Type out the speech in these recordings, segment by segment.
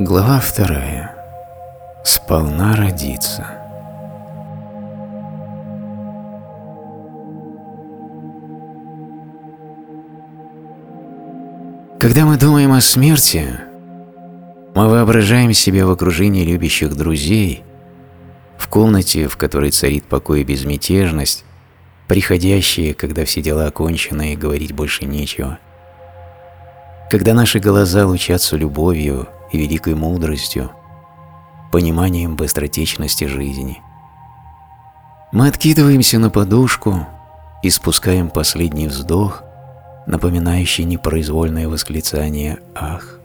Глава вторая. Сполна родиться. Когда мы думаем о смерти, мы воображаем себя в окружении любящих друзей, в комнате, в которой царит покой и безмятежность, приходящие, когда все дела окончены и говорить больше нечего. Когда наши глаза лучатся любовью великой мудростью, пониманием быстротечности жизни. Мы откидываемся на подушку и спускаем последний вздох, напоминающий непроизвольное восклицание «Ах!»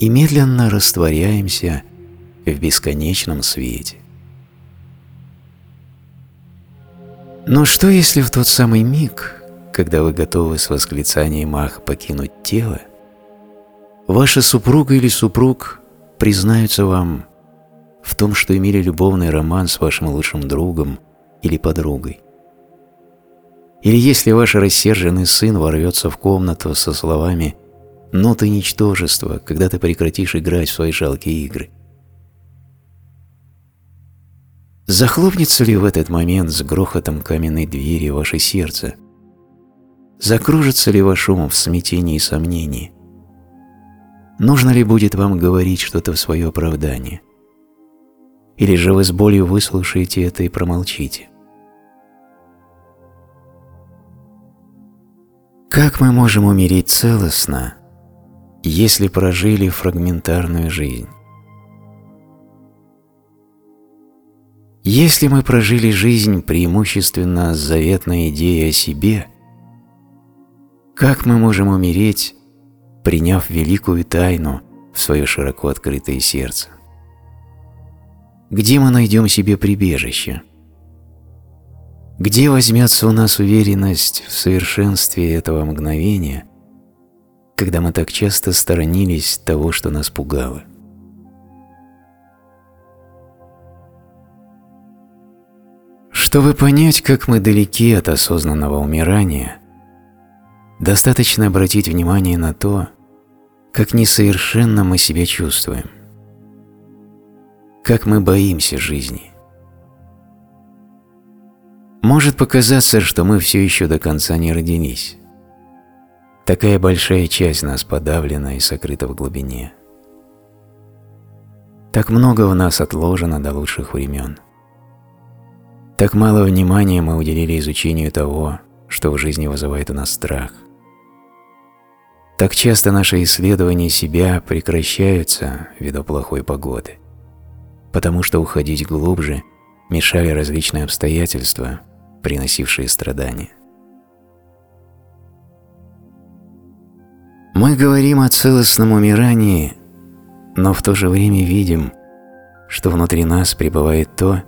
и медленно растворяемся в бесконечном свете. Но что если в тот самый миг, когда вы готовы с восклицанием «Ах!» покинуть тело, ваша супруга или супруг признаются вам в том, что имели любовный роман с вашим лучшим другом или подругой? Или если ваш рассерженный сын ворвется в комнату со словами «Ну ты ничтожество, когда ты прекратишь играть в свои жалкие игры». Захлопнется ли в этот момент с грохотом каменной двери ваше сердце? Закружится ли ваш ум в смятении и сомнении? Нужно ли будет вам говорить что-то в свое оправдание? Или же вы с болью выслушаете это и промолчите? Как мы можем умереть целостно, если прожили фрагментарную жизнь? Если мы прожили жизнь преимущественно с заветной идеей о себе, как мы можем умереть, приняв великую тайну в свое широко открытое сердце? Где мы найдем себе прибежище? Где возьмется у нас уверенность в совершенстве этого мгновения, когда мы так часто сторонились того, что нас пугало? Чтобы понять, как мы далеки от осознанного умирания, достаточно обратить внимание на то, как несовершенно мы себя чувствуем, как мы боимся жизни. Может показаться, что мы все еще до конца не родились. Такая большая часть нас подавлена и сокрыта в глубине. Так много в нас отложено до лучших времен. Так мало внимания мы уделили изучению того, что в жизни вызывает у нас страх. Так часто наши исследования себя прекращаются ввиду плохой погоды, потому что уходить глубже мешали различные обстоятельства, приносившие страдания. Мы говорим о целостном умирании, но в то же время видим, что внутри нас пребывает то,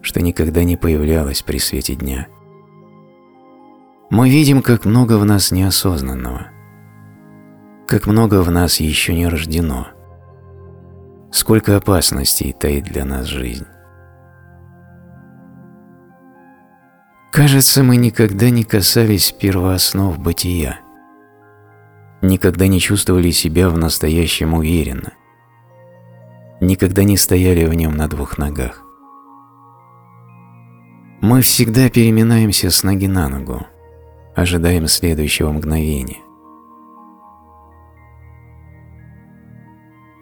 что никогда не появлялось при свете дня. Мы видим, как много в нас неосознанного, как много в нас еще не рождено, сколько опасностей таит для нас жизнь. Кажется, мы никогда не касались первооснов бытия, никогда не чувствовали себя в настоящем уверенно, никогда не стояли в нем на двух ногах. Мы всегда переминаемся с ноги на ногу, ожидаем следующего мгновения.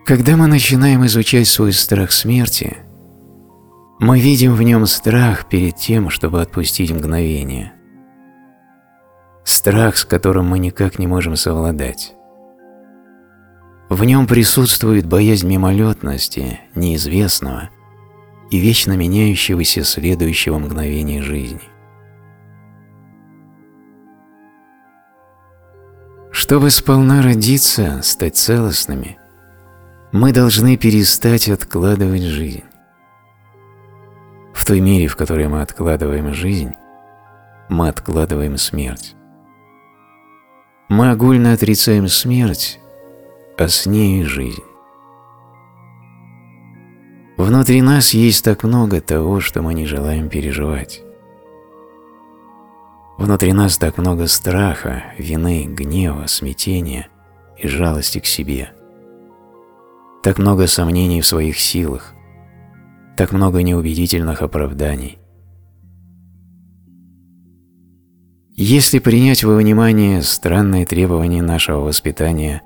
Когда мы начинаем изучать свой страх смерти, мы видим в нем страх перед тем, чтобы отпустить мгновение. Страх, с которым мы никак не можем совладать. В нем присутствует боязнь мимолетности, неизвестного – и вечно меняющегося следующего мгновения жизни. Чтобы сполна родиться, стать целостными, мы должны перестать откладывать жизнь. В той мере, в которой мы откладываем жизнь, мы откладываем смерть. Мы огульно отрицаем смерть, а с ней жизнь. Внутри нас есть так много того, что мы не желаем переживать. Внутри нас так много страха, вины, гнева, смятения и жалости к себе. Так много сомнений в своих силах, так много неубедительных оправданий. Если принять во внимание странные требования нашего воспитания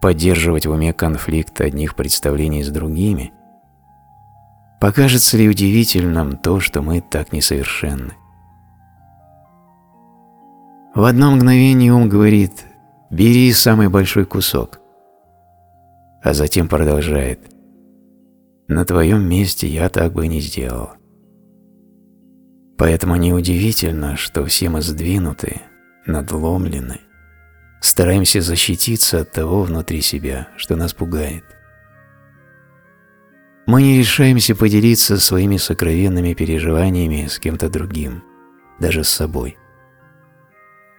поддерживать в уме конфликт одних представлений с другими, покажется ли удивительным то, что мы так несовершенны? В одно мгновение ум говорит «бери самый большой кусок», а затем продолжает «на твоем месте я так бы не сделал». Поэтому неудивительно, что все мы сдвинуты, надломлены, стараемся защититься от того внутри себя, что нас пугает. Мы не решаемся поделиться своими сокровенными переживаниями с кем-то другим, даже с собой.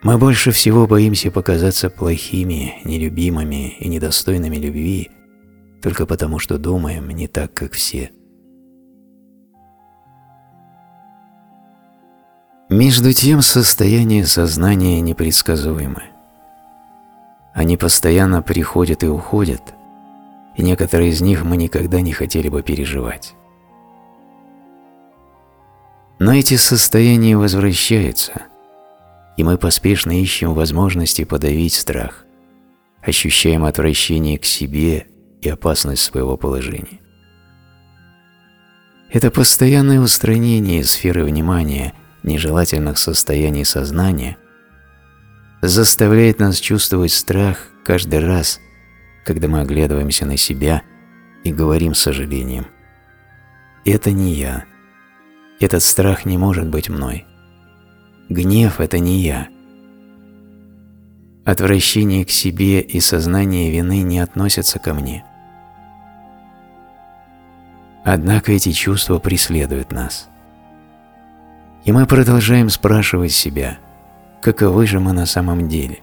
Мы больше всего боимся показаться плохими, нелюбимыми и недостойными любви, только потому что думаем не так, как все – Между тем состояние сознания непредсказуемо. Они постоянно приходят и уходят, и некоторые из них мы никогда не хотели бы переживать. Но эти состояния возвращаются, и мы поспешно ищем возможности подавить страх, ощущаем отвращение к себе и опасность своего положения. Это постоянное устранение сферы внимания – нежелательных состояний сознания заставляет нас чувствовать страх каждый раз, когда мы оглядываемся на себя и говорим с сожалением. Это не я. Этот страх не может быть мной. Гнев – это не я. Отвращение к себе и сознание вины не относятся ко мне. Однако эти чувства преследуют нас – и мы продолжаем спрашивать себя, каковы же мы на самом деле?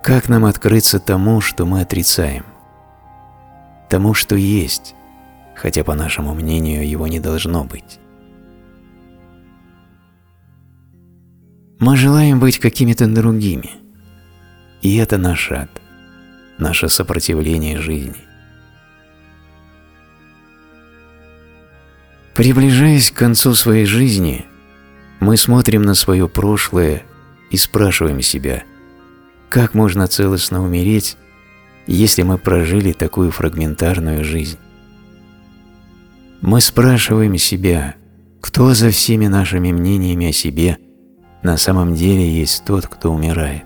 Как нам открыться тому, что мы отрицаем? Тому, что есть, хотя по нашему мнению его не должно быть. Мы желаем быть какими-то другими, и это наш ад, наше сопротивление жизни. Приближаясь к концу своей жизни, мы смотрим на свое прошлое и спрашиваем себя, как можно целостно умереть, если мы прожили такую фрагментарную жизнь? Мы спрашиваем себя, кто за всеми нашими мнениями о себе на самом деле есть тот, кто умирает?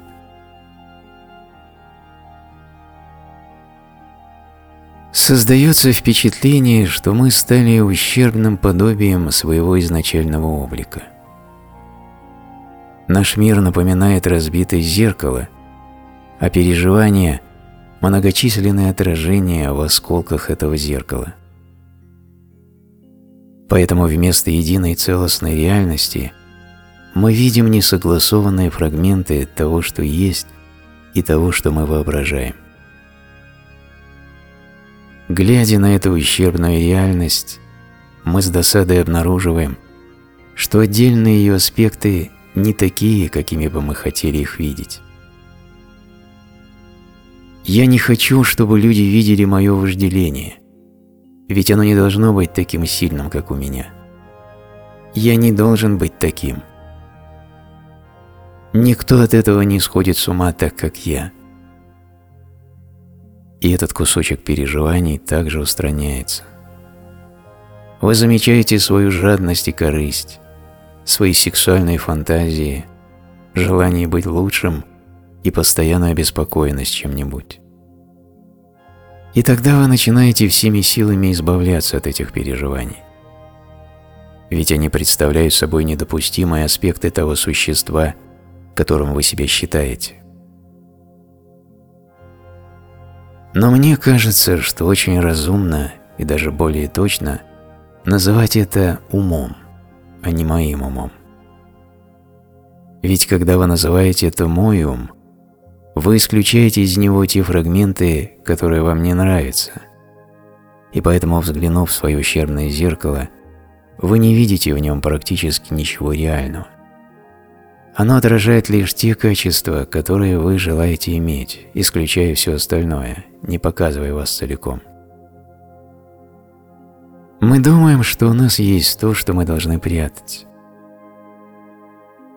Создается впечатление, что мы стали ущербным подобием своего изначального облика. Наш мир напоминает разбитое зеркало, а переживания – многочисленные отражения в осколках этого зеркала. Поэтому вместо единой целостной реальности мы видим несогласованные фрагменты того, что есть, и того, что мы воображаем. Глядя на эту ущербную реальность, мы с досадой обнаруживаем, что отдельные ее аспекты не такие, какими бы мы хотели их видеть. Я не хочу, чтобы люди видели мое вожделение, ведь оно не должно быть таким сильным, как у меня. Я не должен быть таким. Никто от этого не сходит с ума так, как я – и этот кусочек переживаний также устраняется. Вы замечаете свою жадность и корысть, свои сексуальные фантазии, желание быть лучшим и постоянную обеспокоенность чем-нибудь. И тогда вы начинаете всеми силами избавляться от этих переживаний. Ведь они представляют собой недопустимые аспекты того существа, которым вы себя считаете. Но мне кажется, что очень разумно и даже более точно называть это умом, а не моим умом. Ведь когда вы называете это мой ум, вы исключаете из него те фрагменты, которые вам не нравятся. И поэтому, взглянув в свое ущербное зеркало, вы не видите в нем практически ничего реального. Оно отражает лишь те качества, которые вы желаете иметь, исключая все остальное, не показывая вас целиком. Мы думаем, что у нас есть то, что мы должны прятать.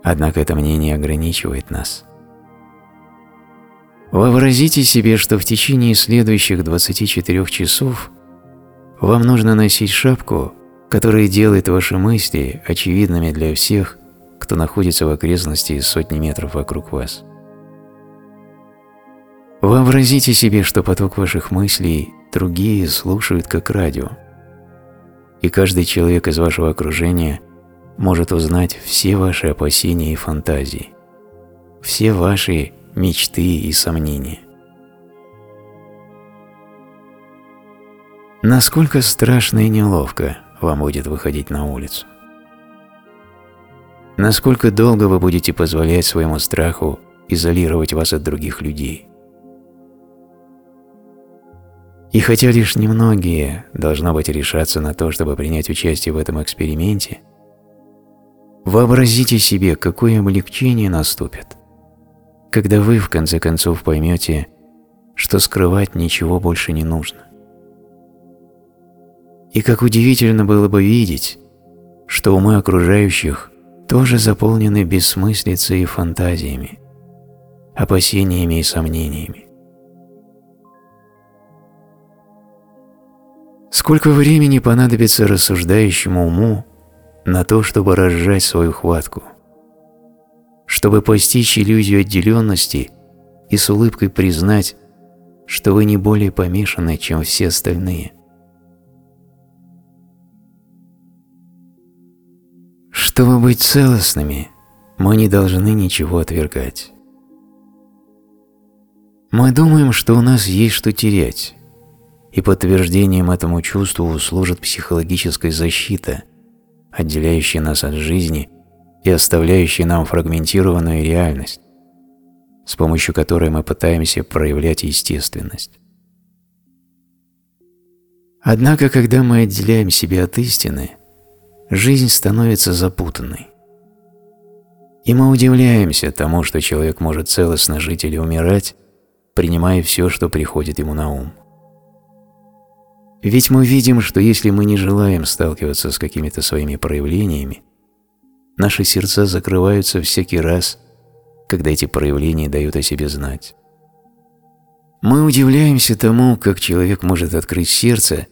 Однако это мнение ограничивает нас. Вообразите себе, что в течение следующих 24 часов вам нужно носить шапку, которая делает ваши мысли очевидными для всех, кто находится в окрестности сотни метров вокруг вас. Вообразите себе, что поток ваших мыслей другие слушают как радио, и каждый человек из вашего окружения может узнать все ваши опасения и фантазии, все ваши мечты и сомнения. Насколько страшно и неловко вам будет выходить на улицу? Насколько долго вы будете позволять своему страху изолировать вас от других людей? И хотя лишь немногие, должно быть, решаться на то, чтобы принять участие в этом эксперименте, вообразите себе, какое облегчение наступит – когда вы в конце концов поймете, что скрывать ничего больше не нужно. И как удивительно было бы видеть, что умы окружающих тоже заполнены бессмыслицей и фантазиями, опасениями и сомнениями. Сколько времени понадобится рассуждающему уму на то, чтобы разжать свою хватку, чтобы постичь иллюзию отделенности и с улыбкой признать, что вы не более помешаны, чем все остальные. Чтобы быть целостными, мы не должны ничего отвергать. Мы думаем, что у нас есть что терять, и подтверждением этому чувству служит психологическая защита, отделяющая нас от жизни и оставляющий нам фрагментированную реальность, с помощью которой мы пытаемся проявлять естественность. Однако, когда мы отделяем себя от истины, жизнь становится запутанной. И мы удивляемся тому, что человек может целостно жить или умирать, принимая все, что приходит ему на ум. Ведь мы видим, что если мы не желаем сталкиваться с какими-то своими проявлениями, Наши сердца закрываются всякий раз, когда эти проявления дают о себе знать. Мы удивляемся тому, как человек может открыть сердце,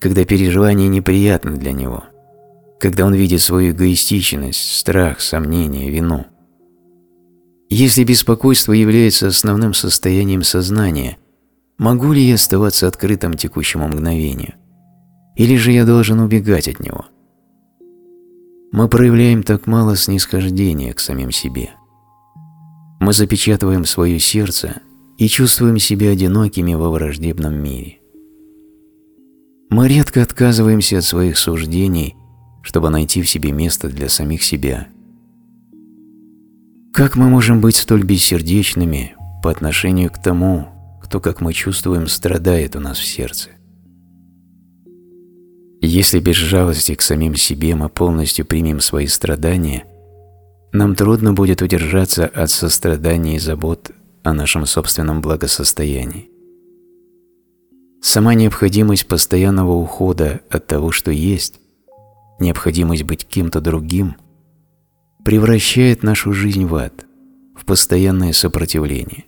когда переживания неприятны для него, когда он видит свою эгоистичность, страх, сомнение, вину. Если беспокойство является основным состоянием сознания, могу ли я оставаться открытым текущему мгновению? Или же я должен убегать от него – мы проявляем так мало снисхождения к самим себе. Мы запечатываем свое сердце и чувствуем себя одинокими во враждебном мире. Мы редко отказываемся от своих суждений, чтобы найти в себе место для самих себя. Как мы можем быть столь бессердечными по отношению к тому, кто, как мы чувствуем, страдает у нас в сердце? Если без жалости к самим себе мы полностью примем свои страдания, нам трудно будет удержаться от сострадания и забот о нашем собственном благосостоянии. Сама необходимость постоянного ухода от того, что есть, необходимость быть кем-то другим, превращает нашу жизнь в ад, в постоянное сопротивление.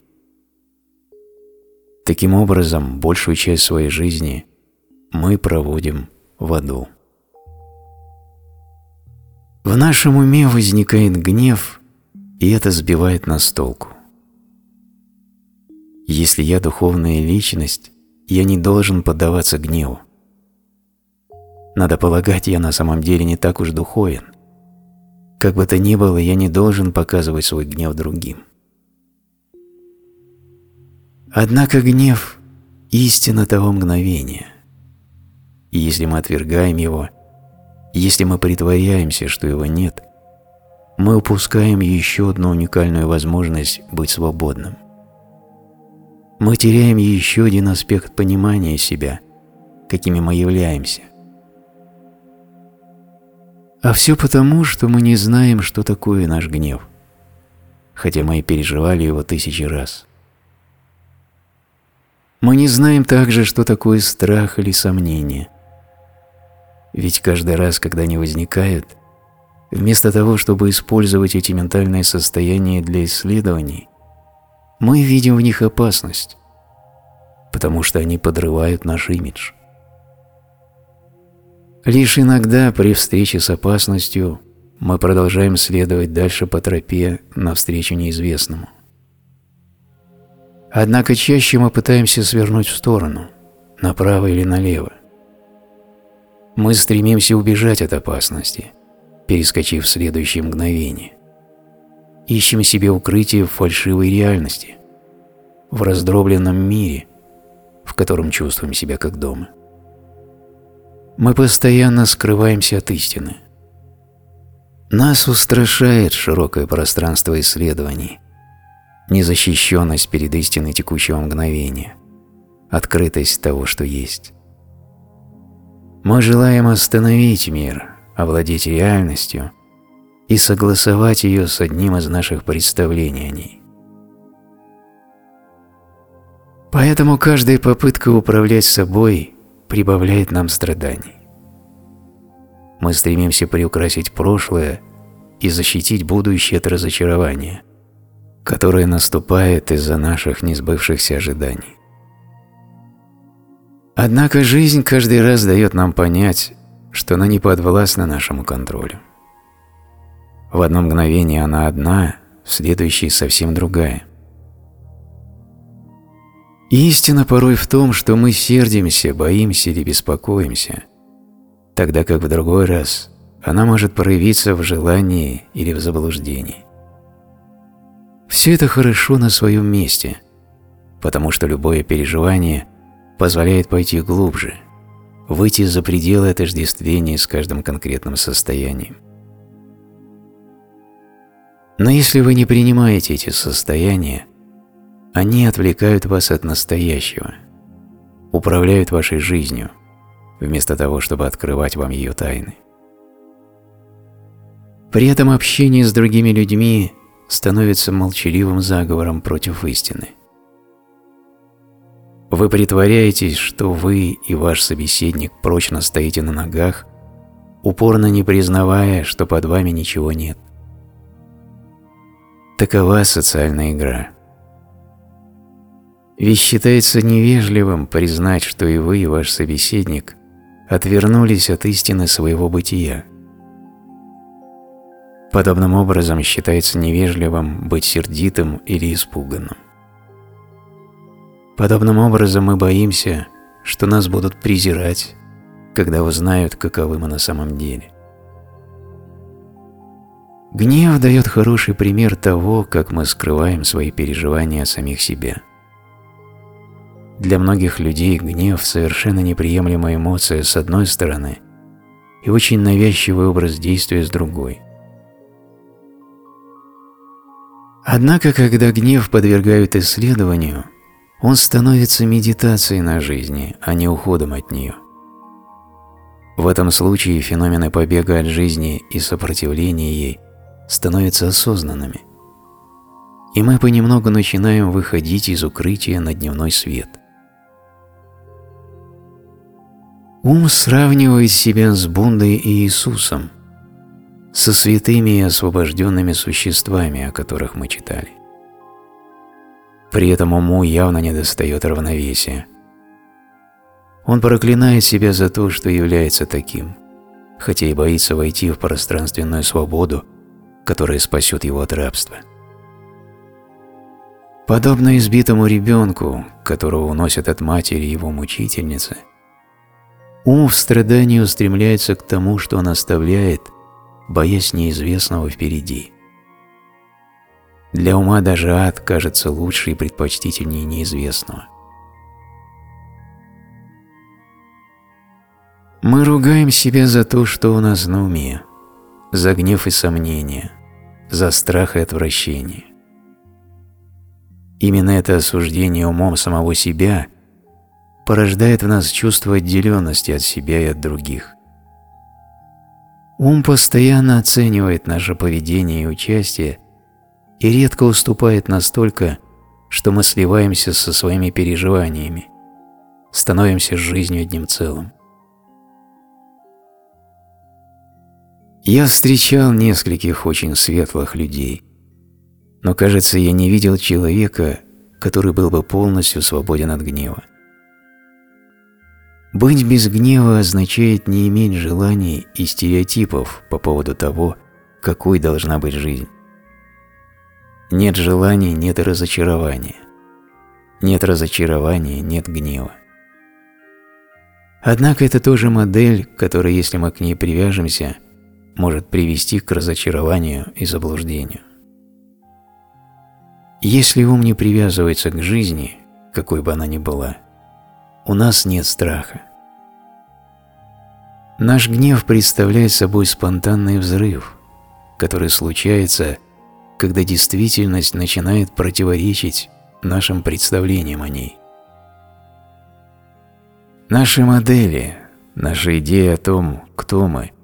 Таким образом, большую часть своей жизни мы проводим в аду. В нашем уме возникает гнев, и это сбивает нас с толку. Если я духовная личность, я не должен поддаваться гневу. Надо полагать, я на самом деле не так уж духовен. Как бы то ни было, я не должен показывать свой гнев другим. Однако гнев – истина того мгновения – и если мы отвергаем его, если мы притворяемся, что его нет, мы упускаем еще одну уникальную возможность быть свободным. Мы теряем еще один аспект понимания себя, какими мы являемся. А все потому, что мы не знаем, что такое наш гнев. хотя мы и переживали его тысячи раз. Мы не знаем также, что такое страх или сомнение. Ведь каждый раз, когда они возникают, вместо того, чтобы использовать эти ментальные состояния для исследований, мы видим в них опасность, потому что они подрывают наш имидж. Лишь иногда при встрече с опасностью мы продолжаем следовать дальше по тропе навстречу неизвестному. Однако чаще мы пытаемся свернуть в сторону, направо или налево. Мы стремимся убежать от опасности, перескочив в следующее мгновение. Ищем себе укрытие в фальшивой реальности, в раздробленном мире, в котором чувствуем себя как дома. Мы постоянно скрываемся от истины. Нас устрашает широкое пространство исследований, незащищенность перед истиной текущего мгновения, открытость того, что есть. Мы желаем остановить мир, овладеть реальностью и согласовать ее с одним из наших представлений о ней. Поэтому каждая попытка управлять собой прибавляет нам страданий. Мы стремимся приукрасить прошлое и защитить будущее от разочарования, которое наступает из-за наших несбывшихся ожиданий. Однако жизнь каждый раз дает нам понять, что она не подвластна нашему контролю. В одно мгновение она одна, в следующее совсем другая. Истина порой в том, что мы сердимся, боимся или беспокоимся, тогда как в другой раз она может проявиться в желании или в заблуждении. Все это хорошо на своем месте, потому что любое переживание позволяет пойти глубже, выйти за пределы отождествления с каждым конкретным состоянием. Но если вы не принимаете эти состояния, они отвлекают вас от настоящего, управляют вашей жизнью, вместо того, чтобы открывать вам ее тайны. При этом общение с другими людьми становится молчаливым заговором против истины. Вы притворяетесь, что вы и ваш собеседник прочно стоите на ногах, упорно не признавая, что под вами ничего нет. Такова социальная игра. Ведь считается невежливым признать, что и вы, и ваш собеседник отвернулись от истины своего бытия. Подобным образом считается невежливым быть сердитым или испуганным. Подобным образом мы боимся, что нас будут презирать, когда узнают, каковы мы на самом деле. Гнев дает хороший пример того, как мы скрываем свои переживания о самих себя. Для многих людей гнев – совершенно неприемлемая эмоция с одной стороны и очень навязчивый образ действия с другой. Однако, когда гнев подвергают исследованию, он становится медитацией на жизни, а не уходом от нее. В этом случае феномены побега от жизни и сопротивления ей становятся осознанными, и мы понемногу начинаем выходить из укрытия на дневной свет. Ум сравнивает себя с Бундой и Иисусом, со святыми и освобожденными существами, о которых мы читали. При этом уму явно недостает равновесия. Он проклинает себя за то, что является таким, хотя и боится войти в пространственную свободу, которая спасет его от рабства. Подобно избитому ребенку, которого уносят от матери его мучительницы – Ум в страдании устремляется к тому, что он оставляет, боясь неизвестного впереди. Для ума даже ад кажется лучше и предпочтительнее неизвестного. Мы ругаем себя за то, что у нас на уме, за гнев и сомнения, за страх и отвращение. Именно это осуждение умом самого себя – порождает в нас чувство отделенности от себя и от других. Ум постоянно оценивает наше поведение и участие и редко уступает настолько, что мы сливаемся со своими переживаниями, становимся жизнью одним целым. Я встречал нескольких очень светлых людей, но, кажется, я не видел человека, который был бы полностью свободен от гнева. Быть без гнева означает не иметь желаний и стереотипов по поводу того, какой должна быть жизнь. Нет желаний – нет разочарования. Нет разочарования – нет гнева. Однако это тоже модель, которая, если мы к ней привяжемся – может привести к разочарованию и заблуждению. Если ум не привязывается к жизни, какой бы она ни была, у нас нет страха. Наш гнев представляет собой спонтанный взрыв, который случается, когда действительность начинает противоречить нашим представлениям о ней. Наши модели, наши идеи о том, кто мы –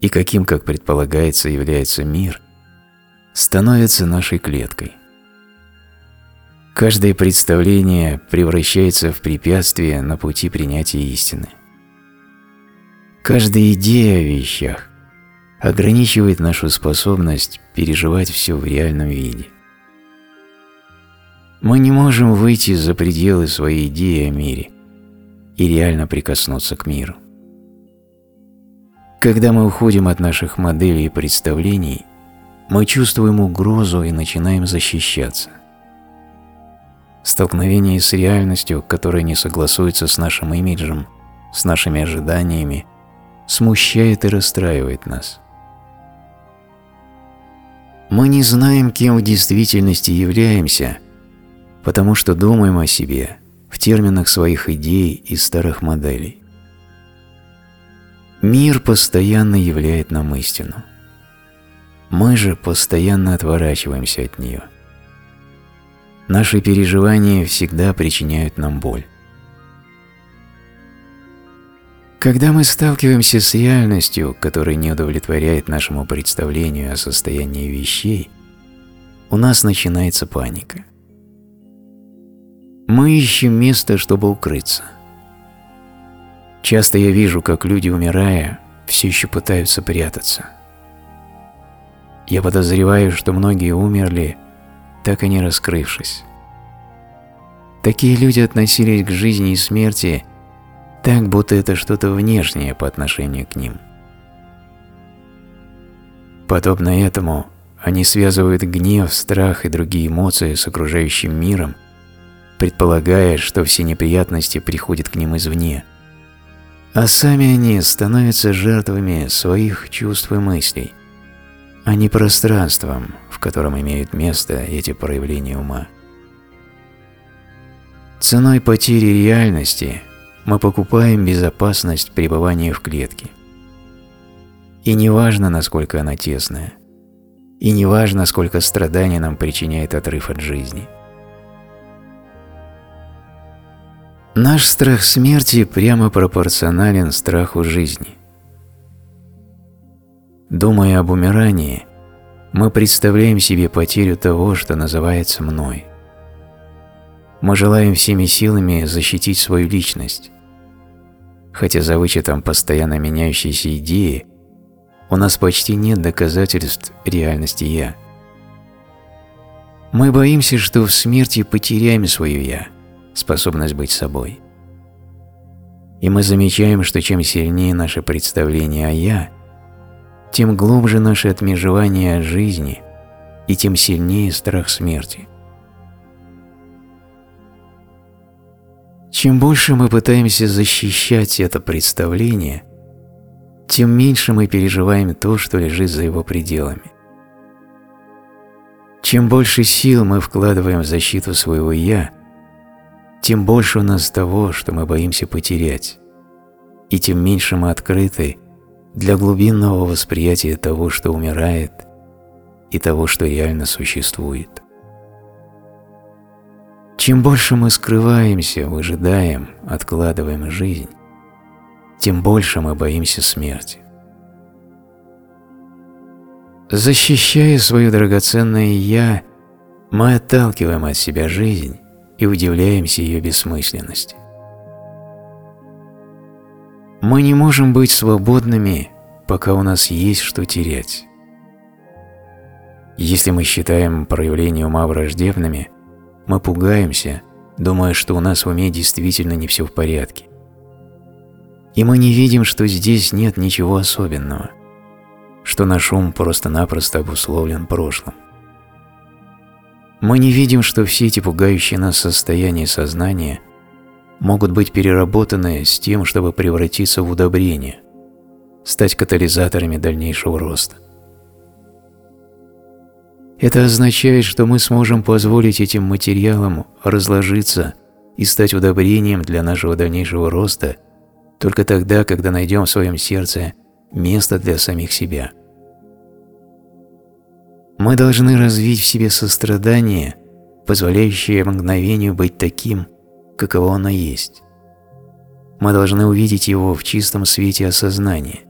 и каким, как предполагается, является мир, становится нашей клеткой. Каждое представление превращается в препятствие на пути принятия истины. Каждая идея о вещах ограничивает нашу способность переживать все в реальном виде. Мы не можем выйти за пределы своей идеи о мире и реально прикоснуться к миру. Когда мы уходим от наших моделей и представлений, мы чувствуем угрозу и начинаем защищаться. Столкновение с реальностью, которая не согласуется с нашим имиджем, с нашими ожиданиями, смущает и расстраивает нас. Мы не знаем, кем в действительности являемся, потому что думаем о себе в терминах своих идей и старых моделей. Мир постоянно являет нам истину. Мы же постоянно отворачиваемся от нее. Наши переживания всегда причиняют нам боль. Когда мы сталкиваемся с реальностью, которая не удовлетворяет нашему представлению о состоянии вещей, у нас начинается паника. Мы ищем место, чтобы укрыться – Часто я вижу, как люди, умирая, все еще пытаются прятаться. Я подозреваю, что многие умерли, так и не раскрывшись. Такие люди относились к жизни и смерти так, будто это что-то внешнее по отношению к ним. Подобно этому, они связывают гнев, страх и другие эмоции с окружающим миром, предполагая, что все неприятности приходят к ним извне – а сами они становятся жертвами своих чувств и мыслей, а не пространством, в котором имеют место эти проявления ума. Ценой потери реальности мы покупаем безопасность пребывания в клетке. И не важно, насколько она тесная, и не важно, сколько страданий нам причиняет отрыв от жизни – Наш страх смерти прямо пропорционален страху жизни. Думая об умирании, мы представляем себе потерю того, что называется мной. Мы желаем всеми силами защитить свою личность. Хотя за вычетом постоянно меняющейся идеи, у нас почти нет доказательств реальности «я». Мы боимся, что в смерти потеряем свое «я», способность быть собой. И мы замечаем, что чем сильнее наше представление о «я», тем глубже наше отмежевание от жизни и тем сильнее страх смерти. Чем больше мы пытаемся защищать это представление, тем меньше мы переживаем то, что лежит за его пределами. Чем больше сил мы вкладываем в защиту своего «я», тем больше у нас того, что мы боимся потерять, и тем меньше мы открыты для глубинного восприятия того, что умирает, и того, что реально существует. Чем больше мы скрываемся, выжидаем, откладываем жизнь, тем больше мы боимся смерти. Защищая свое драгоценное «я», Мы отталкиваем от себя жизнь и удивляемся ее бессмысленности. Мы не можем быть свободными, пока у нас есть что терять. Если мы считаем проявления ума враждебными, мы пугаемся, думая, что у нас в уме действительно не все в порядке. И мы не видим, что здесь нет ничего особенного, что наш ум просто-напросто обусловлен прошлым. Мы не видим, что все эти пугающие нас состояния сознания могут быть переработаны с тем, чтобы превратиться в удобрение, стать катализаторами дальнейшего роста. Это означает, что мы сможем позволить этим материалам разложиться и стать удобрением для нашего дальнейшего роста только тогда, когда найдем в своем сердце место для самих себя. Мы должны развить в себе сострадание, позволяющее мгновению быть таким, каково оно есть. Мы должны увидеть его в чистом свете осознания,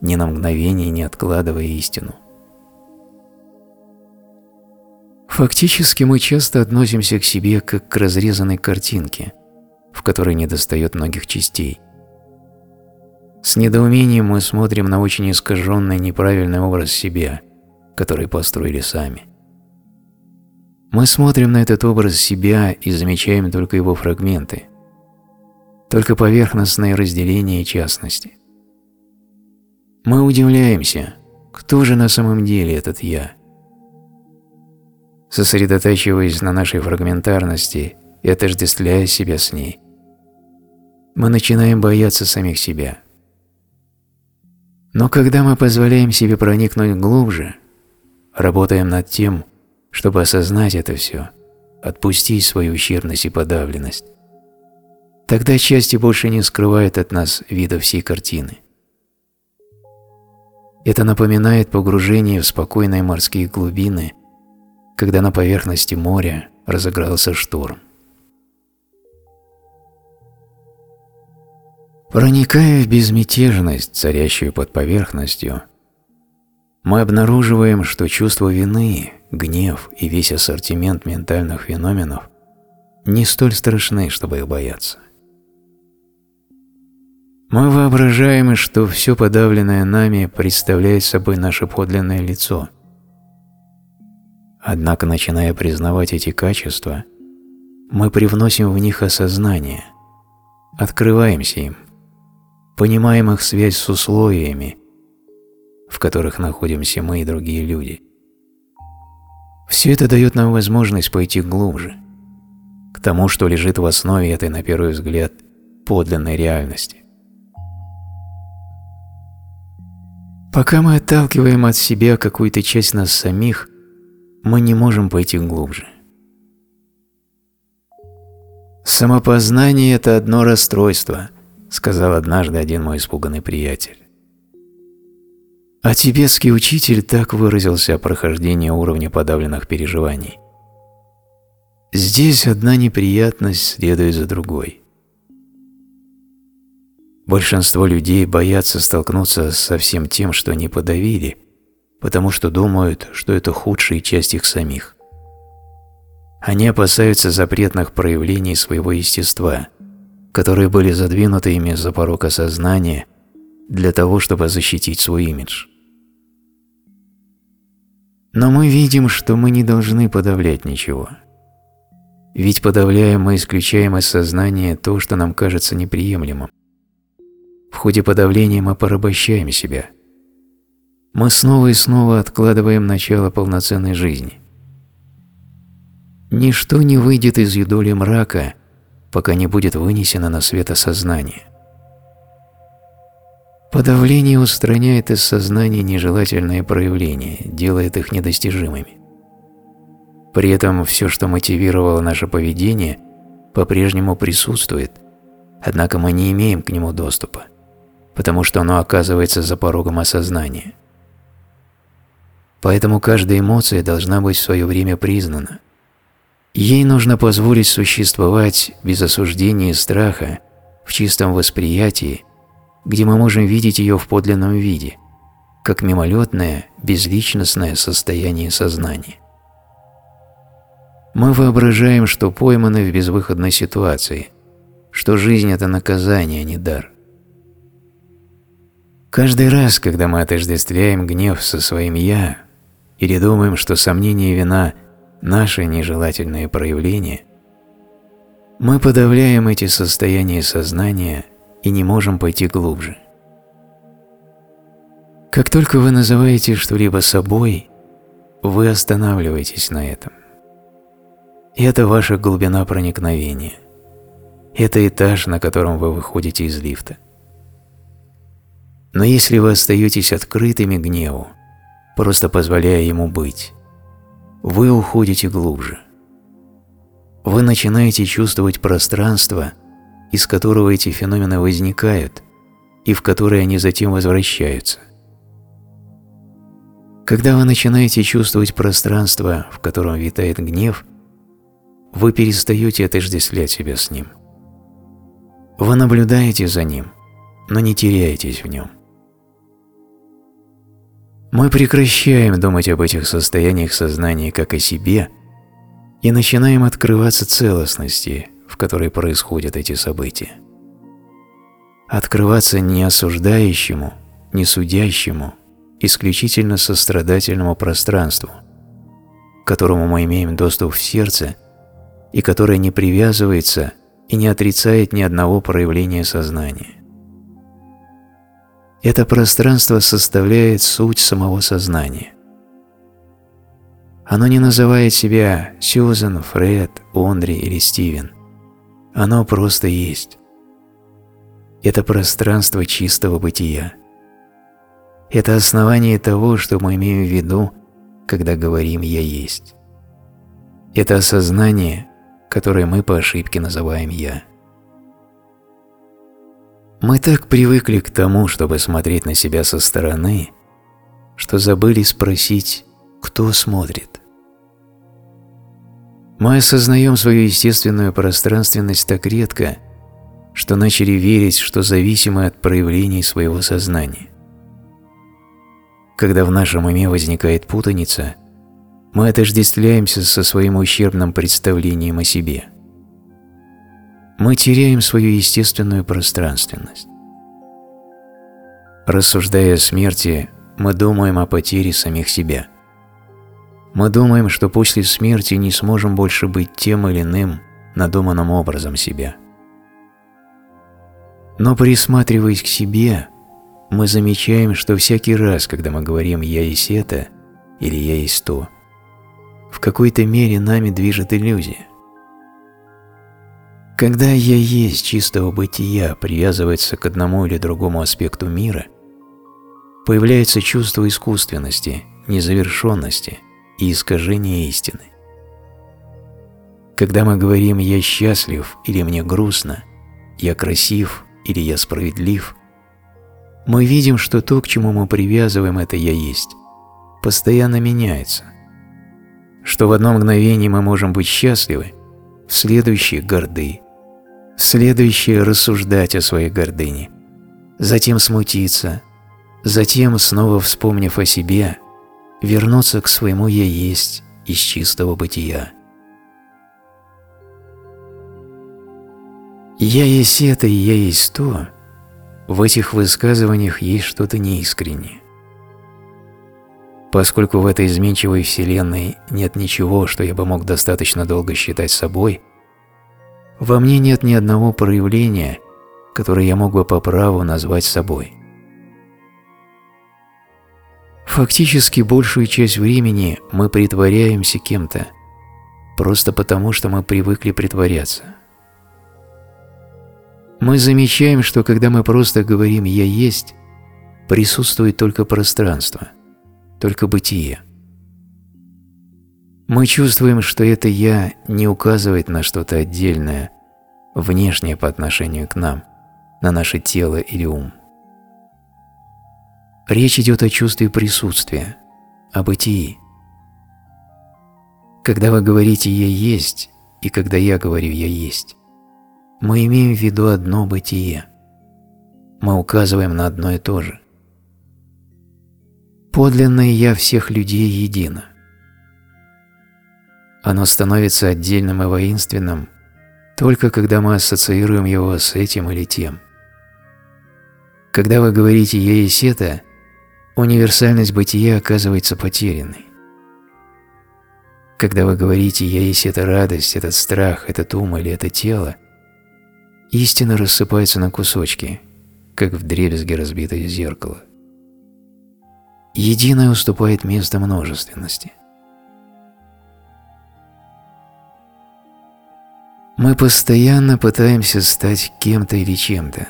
ни на мгновение не откладывая истину. Фактически мы часто относимся к себе как к разрезанной картинке, в которой недостает многих частей. С недоумением мы смотрим на очень искаженный неправильный образ себя – который построили сами. Мы смотрим на этот образ себя и замечаем только его фрагменты, только поверхностные разделения и частности. Мы удивляемся, кто же на самом деле этот «я». Сосредотачиваясь на нашей фрагментарности и отождествляя себя с ней, мы начинаем бояться самих себя. Но когда мы позволяем себе проникнуть глубже – Работаем над тем, чтобы осознать это все, отпустить свою ущербность и подавленность. Тогда части больше не скрывают от нас вида всей картины. Это напоминает погружение в спокойные морские глубины, когда на поверхности моря разыгрался шторм. Проникая в безмятежность, царящую под поверхностью, мы обнаруживаем, что чувство вины, гнев и весь ассортимент ментальных феноменов не столь страшны, чтобы их бояться. Мы воображаем, что все подавленное нами представляет собой наше подлинное лицо. Однако, начиная признавать эти качества, мы привносим в них осознание, открываемся им, понимаем их связь с условиями в которых находимся мы и другие люди. Все это дает нам возможность пойти глубже, к тому, что лежит в основе этой, на первый взгляд, подлинной реальности. Пока мы отталкиваем от себя какую-то часть нас самих, мы не можем пойти глубже. «Самопознание – это одно расстройство», – сказал однажды один мой испуганный приятель. А тибетский учитель так выразился о прохождении уровня подавленных переживаний. Здесь одна неприятность следует за другой. Большинство людей боятся столкнуться со всем тем, что они подавили, потому что думают, что это худшая часть их самих. Они опасаются запретных проявлений своего естества, которые были задвинуты ими за порог осознания для того, чтобы защитить свой имидж. Но мы видим, что мы не должны подавлять ничего. Ведь подавляя, мы исключаем из сознания то, что нам кажется неприемлемым. В ходе подавления мы порабощаем себя. Мы снова и снова откладываем начало полноценной жизни. Ничто не выйдет из юдоли мрака, пока не будет вынесено на свет осознание. Подавление устраняет из сознания нежелательные проявления, делает их недостижимыми. При этом все, что мотивировало наше поведение, по-прежнему присутствует, однако мы не имеем к нему доступа, потому что оно оказывается за порогом осознания. Поэтому каждая эмоция должна быть в свое время признана. Ей нужно позволить существовать без осуждения и страха, в чистом восприятии где мы можем видеть ее в подлинном виде, как мимолетное, безличностное состояние сознания. Мы воображаем, что пойманы в безвыходной ситуации, что жизнь – это наказание, а не дар. Каждый раз, когда мы отождествляем гнев со своим «я» или думаем, что сомнение и вина – наши нежелательные проявления, мы подавляем эти состояния сознания и не можем пойти глубже. Как только вы называете что-либо собой, вы останавливаетесь на этом. Это ваша глубина проникновения. Это этаж, на котором вы выходите из лифта. Но если вы остаетесь открытыми гневу, просто позволяя ему быть, вы уходите глубже. Вы начинаете чувствовать пространство, из которого эти феномены возникают и в которое они затем возвращаются – когда вы начинаете чувствовать пространство, в котором витает гнев, вы перестаете отождествлять себя с ним. Вы наблюдаете за ним, но не теряетесь в нем. Мы прекращаем думать об этих состояниях сознания как о себе и начинаем открываться целостности, в которой происходят эти события. Открываться не осуждающему, не судящему – исключительно сострадательному пространству, к которому мы имеем доступ в сердце и которое не привязывается и не отрицает ни одного проявления сознания. Это пространство составляет суть самого сознания. Оно не называет себя Сьюзен, Фред, Ондри или Стивен. Оно просто есть. Это пространство чистого бытия. Это основание того, что мы имеем в виду, когда говорим «я есть». Это осознание, которое мы по ошибке называем «я». Мы так привыкли к тому, чтобы смотреть на себя со стороны, что забыли спросить, кто смотрит. Мы осознаем свою естественную пространственность так редко, что начали верить, что зависимы от проявлений своего сознания. Когда в нашем уме возникает путаница, мы отождествляемся со своим ущербным представлением о себе. Мы теряем свою естественную пространственность. Рассуждая о смерти, мы думаем о потере самих себя. Мы думаем, что после смерти не сможем больше быть тем или иным надуманным образом себя. Но присматриваясь к себе, мы замечаем, что всякий раз, когда мы говорим «я есть это» или «я есть то», в какой-то мере нами движет иллюзия. Когда «я есть» чистого бытия привязывается к одному или другому аспекту мира, появляется чувство искусственности, незавершенности и искажения истины. Когда мы говорим «я счастлив» или «мне грустно», «я красив» или «я справедлив», мы видим, что то, к чему мы привязываем это «я есть», постоянно меняется. Что в одно мгновение мы можем быть счастливы, в следующее – горды, в следующее – рассуждать о своей гордыне, затем смутиться, затем, снова вспомнив о себе, вернуться к своему «я есть» из чистого бытия. «Я есть это и я есть то» В этих высказываниях есть что-то неискреннее. Поскольку в этой изменчивой вселенной нет ничего, что я бы мог достаточно долго считать собой, во мне нет ни одного проявления, которое я мог бы по праву назвать собой. Фактически большую часть времени мы притворяемся кем-то, просто потому что мы привыкли притворяться – мы замечаем, что когда мы просто говорим «я есть», присутствует только пространство, только бытие. Мы чувствуем, что это «я» не указывает на что-то отдельное, внешнее по отношению к нам, на наше тело или ум. Речь идет о чувстве присутствия, о бытии. Когда вы говорите «я есть» и когда я говорю «я есть», мы имеем в виду одно бытие. Мы указываем на одно и то же. Подлинное «я» всех людей едино. Оно становится отдельным и воинственным только когда мы ассоциируем его с этим или тем. Когда вы говорите «я есть это», универсальность бытия оказывается потерянной. Когда вы говорите «я есть эта радость, этот страх, этот ум или это тело», истина рассыпается на кусочки, как в дребезге разбитое зеркало. Единое уступает место множественности. Мы постоянно пытаемся стать кем-то или чем-то.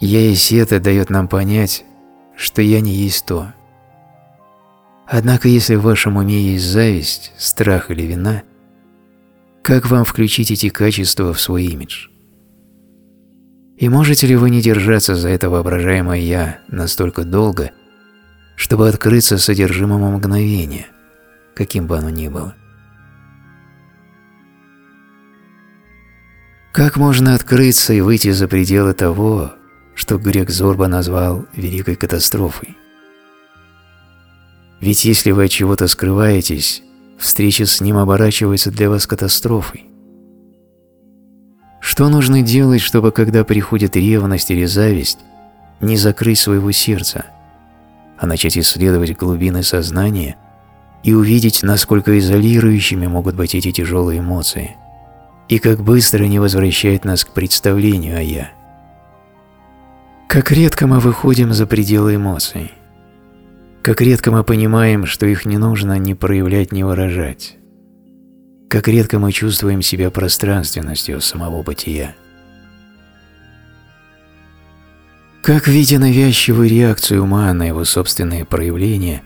«Я есть это» дает нам понять, что «я не есть то». Однако если в вашем уме есть зависть, страх или вина, как вам включить эти качества в свой имидж? И можете ли вы не держаться за это воображаемое «я» настолько долго, чтобы открыться содержимому мгновения, каким бы оно ни было? Как можно открыться и выйти за пределы того, что грек Зорба назвал великой катастрофой? Ведь если вы от чего-то скрываетесь, встреча с ним оборачивается для вас катастрофой. Что нужно делать, чтобы когда приходит ревность или зависть, не закрыть своего сердца, а начать исследовать глубины сознания и увидеть, насколько изолирующими могут быть эти тяжелые эмоции, и как быстро они возвращают нас к представлению о «я». Как редко мы выходим за пределы эмоций. Как редко мы понимаем, что их не нужно ни проявлять, ни выражать. Как редко мы чувствуем себя пространственностью самого бытия. Как, видя навязчивую реакцию ума на его собственные проявления,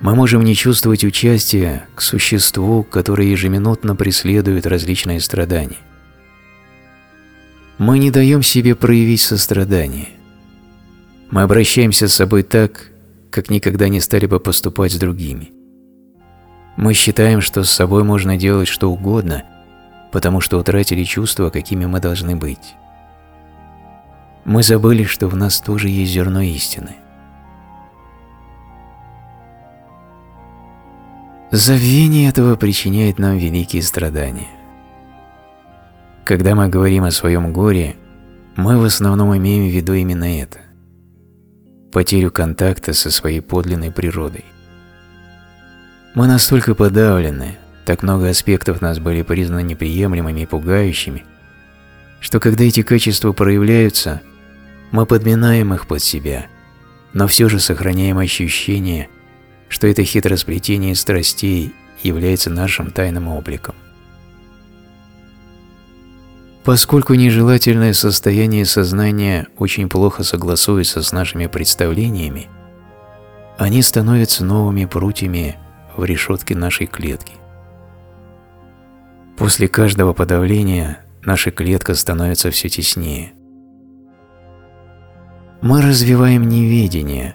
мы можем не чувствовать участия к существу, которое ежеминутно преследует различные страдания. Мы не даем себе проявить сострадание. Мы обращаемся с собой так, как никогда не стали бы поступать с другими. Мы считаем, что с собой можно делать что угодно, потому что утратили чувства, какими мы должны быть. Мы забыли, что в нас тоже есть зерно истины. Забвение этого причиняет нам великие страдания. Когда мы говорим о своем горе, мы в основном имеем в виду именно это – потерю контакта со своей подлинной природой. Мы настолько подавлены, так много аспектов нас были признаны неприемлемыми и пугающими, что когда эти качества проявляются, мы подминаем их под себя, но все же сохраняем ощущение, что это хитросплетение страстей является нашим тайным обликом. Поскольку нежелательное состояние сознания очень плохо согласуется с нашими представлениями, они становятся новыми прутьями в решетке нашей клетки. После каждого подавления наша клетка становится все теснее. Мы развиваем неведение,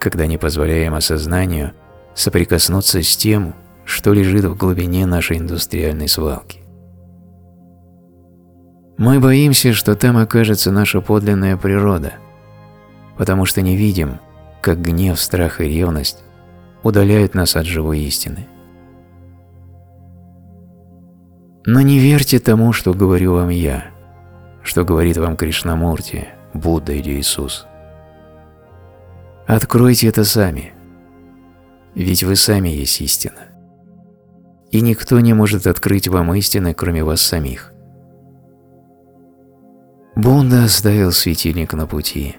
когда не позволяем осознанию соприкоснуться с тем, что лежит в глубине нашей индустриальной свалки. Мы боимся, что там окажется наша подлинная природа, потому что не видим, как гнев, страх и ревность удаляют нас от живой истины. Но не верьте тому, что говорю вам я, что говорит вам Кришнамурти, Будда или Иисус. Откройте это сами, ведь вы сами есть истина. И никто не может открыть вам истины, кроме вас самих. Будда оставил светильник на пути.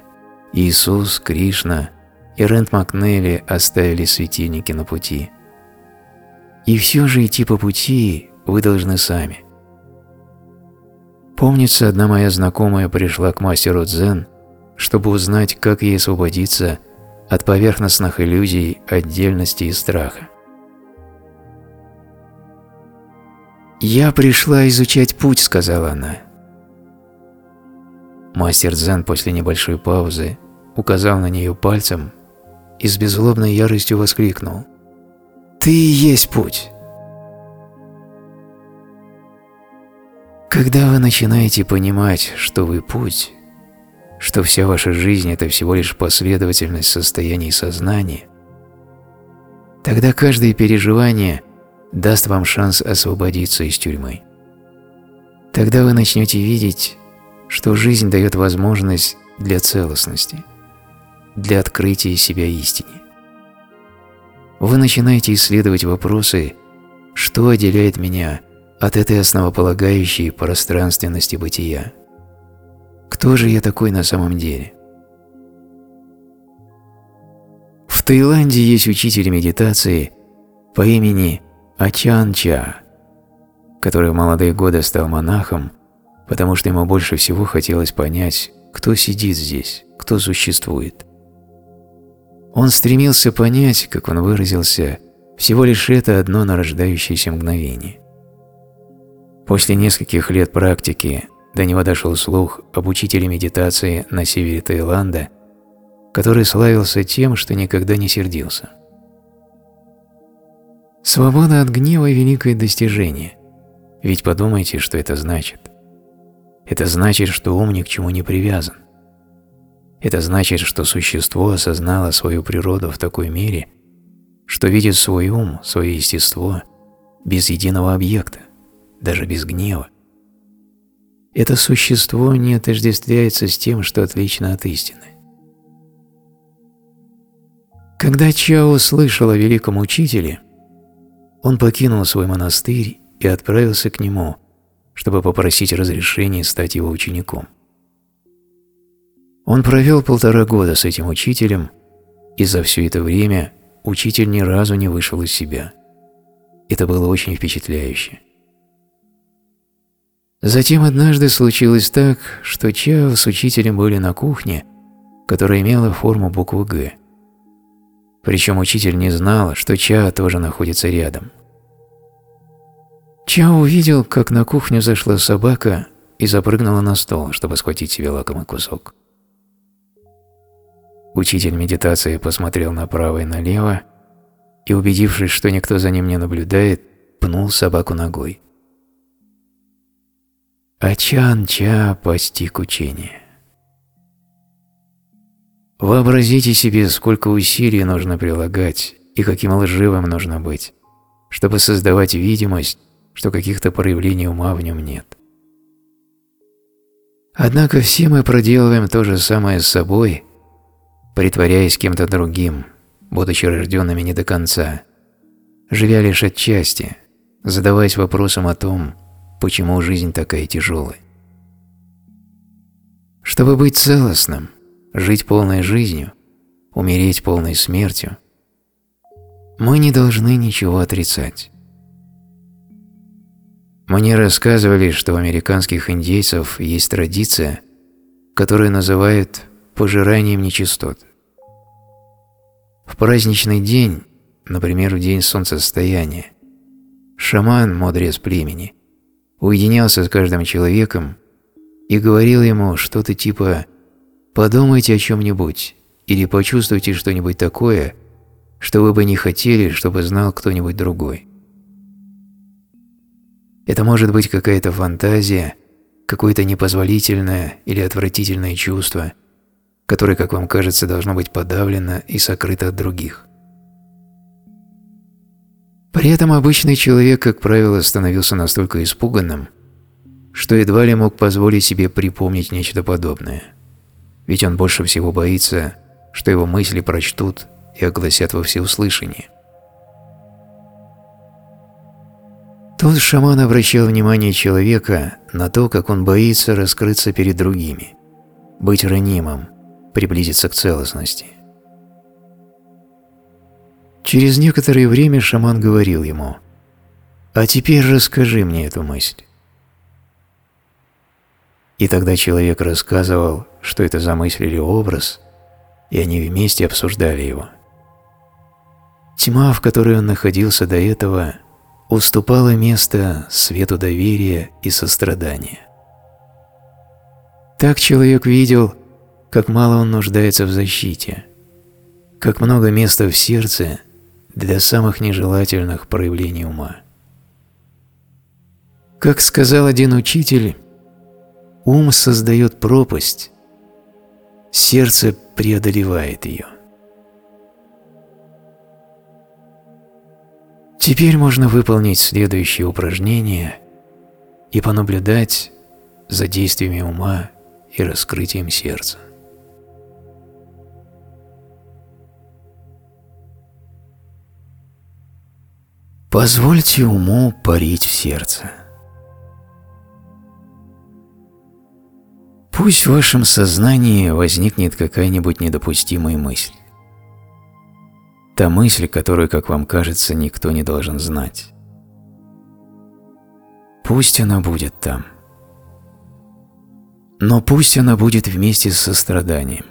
Иисус, Кришна и Рэнд Макнелли оставили светильники на пути. И все же идти по пути вы должны сами. Помнится, одна моя знакомая пришла к мастеру дзен, чтобы узнать, как ей освободиться от поверхностных иллюзий отдельности и страха. «Я пришла изучать путь», — сказала она. Мастер дзен после небольшой паузы указал на нее пальцем и с беззлобной яростью воскликнул. «Ты и есть путь!» Когда вы начинаете понимать, что вы путь, что вся ваша жизнь – это всего лишь последовательность состояний сознания, Тогда каждое переживание даст вам шанс освободиться из тюрьмы. Тогда вы начнете видеть, что жизнь дает возможность для целостности, для открытия себя истине. Вы начинаете исследовать вопросы, что отделяет меня от этой основополагающей пространственности бытия. Кто же я такой на самом деле? В Таиланде есть учитель медитации по имени Ачан Ча, который в молодые годы стал монахом, потому что ему больше всего хотелось понять, кто сидит здесь, кто существует. Он стремился понять, как он выразился, всего лишь это одно нарождающееся мгновение. После нескольких лет практики до него дошел слух об учителе медитации на севере Таиланда, который славился тем, что никогда не сердился. Свобода от гнева – великое достижение, ведь подумайте, что это значит. Это значит, что ум ни к чему не привязан. Это значит, что существо осознало свою природу в такой мере, что видит свой ум, свое естество без единого объекта, даже без гнева. Это существо не отождествляется с тем, что отлично от истины. Когда Чао услышал о великом учителе, он покинул свой монастырь и отправился к нему, чтобы попросить разрешения стать его учеником. Он провел полтора года с этим учителем, и за все это время учитель ни разу не вышел из себя. Это было очень впечатляюще. Затем однажды случилось так, что Чао с учителем были на кухне, которая имела форму буквы «Г». Причем учитель не знал, что Чао тоже находится рядом. Чао увидел, как на кухню зашла собака и запрыгнула на стол, чтобы схватить себе лакомый кусок. Учитель медитации посмотрел направо и налево и, убедившись, что никто за ним не наблюдает, пнул собаку ногой. Ачан-ча постиг учение. Вообразите себе, сколько усилий нужно прилагать и каким лживым нужно быть, чтобы создавать видимость, что каких-то проявлений ума в нем нет. Однако все мы проделываем то же самое с собой – притворяясь кем-то другим, будучи рожденными не до конца, живя лишь отчасти, задаваясь вопросом о том, почему жизнь такая тяжелая. Чтобы быть целостным, жить полной жизнью, умереть полной смертью, мы не должны ничего отрицать. Мне рассказывали, что у американских индейцев есть традиция, которую называют пожиранием нечистот. В праздничный день, например, в день солнцестояния, шаман, мудрец племени, уединялся с каждым человеком и говорил ему что-то типа «подумайте о чем-нибудь» или «почувствуйте что-нибудь такое», что вы бы не хотели, чтобы знал кто-нибудь другой. Это может быть какая-то фантазия, какое-то непозволительное или отвратительное чувство – которое, как вам кажется, должно быть подавлено и сокрыто от других. При этом обычный человек, как правило, становился настолько испуганным, что едва ли мог позволить себе припомнить нечто подобное. Ведь он больше всего боится, что его мысли прочтут и огласят во всеуслышание. Тут шаман обращал внимание человека на то, как он боится раскрыться перед другими, быть ранимым, приблизиться к целостности. Через некоторое время шаман говорил ему, «А теперь расскажи мне эту мысль». И тогда человек рассказывал, что это за мысль или образ, и они вместе обсуждали его. Тьма, в которой он находился до этого, уступала место свету доверия и сострадания. Так человек видел, как мало он нуждается в защите, как много места в сердце для самых нежелательных проявлений ума. Как сказал один учитель, ум создает пропасть, сердце преодолевает ее. Теперь можно выполнить следующее упражнение и понаблюдать за действиями ума и раскрытием сердца. Позвольте уму парить в сердце. Пусть в вашем сознании возникнет какая-нибудь недопустимая мысль. Та мысль, которую, как вам кажется, никто не должен знать. Пусть она будет там. Но пусть она будет вместе с состраданием.